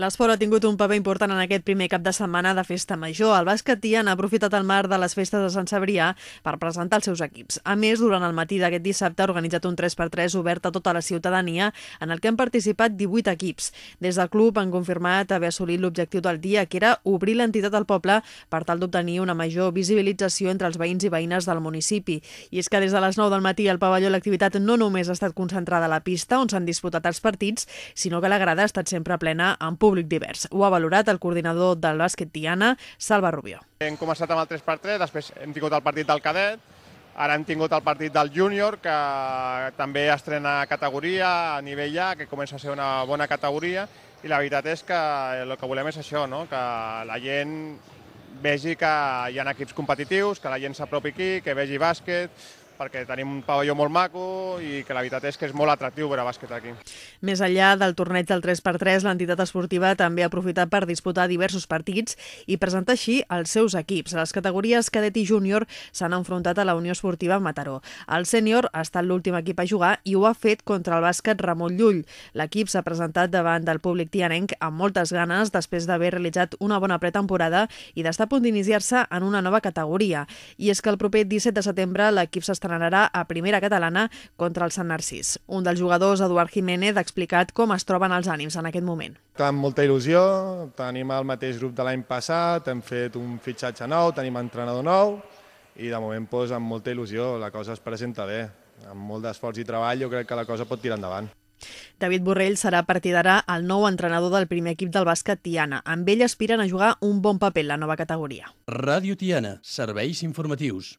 L'esport ha tingut un paper important en aquest primer cap de setmana de festa major. El bàsquet Tian ha aprofitat el mar de les festes de Sant Cebrià per presentar els seus equips. A més, durant el matí d'aquest dissabte ha organitzat un 3x3 obert a tota la ciutadania en el que han participat 18 equips. Des del club han confirmat haver assolit l'objectiu del dia, que era obrir l'entitat al poble per tal d'obtenir una major visibilització entre els veïns i veïnes del municipi. I és que des de les 9 del matí al pavelló l'activitat no només ha estat concentrada a la pista on s'han disputat els partits, sinó que la grada ha estat sempre plena amb públic públic divers. Ho ha valorat el coordinador del bàsquet Tiana, Salva Rubió. Hem començat amb el 3x3, després hem tingut el partit del cadet, ara hem tingut el partit del júnior, que també estrena categoria a nivell A, que comença a ser una bona categoria, i la veritat és que el que volem és això, no? que la gent vegi que hi ha equips competitius, que la gent s'apropi aquí, que vegi bàsquet, perquè tenim un pavelló molt maco i que la veritat és que és molt atractiu veure bàsquet aquí. Més enllà del torneig del 3x3, l'entitat esportiva també ha aprofitat per disputar diversos partits i presentar així els seus equips. Les categories cadet i júnior s'han enfrontat a la Unió Esportiva Mataró. El sènior ha estat l'últim equip a jugar i ho ha fet contra el bàsquet Ramon Llull. L'equip s'ha presentat davant del públic tianenc amb moltes ganes després d'haver realitzat una bona pretemporada i d'estar a punt d'iniciar-se en una nova categoria. I és que el proper 17 de setembre l'equip s'està s'estrenarà a primera catalana contra el Sant Narcís. Un dels jugadors, Eduard Jiménez, ha explicat com es troben els ànims en aquest moment. Amb molta il·lusió, tenim el mateix grup de l'any passat, hem fet un fitxatge nou, tenim entrenador nou i de moment doncs, amb molta il·lusió la cosa es presenta bé. Amb molt d'esforç i treball jo crec que la cosa pot tirar endavant. David Borrell serà a partir d'ara el nou entrenador del primer equip del bàsquet Tiana. Amb ell aspiren a jugar un bon paper en la nova categoria. Ràdio Tiana, serveis informatius.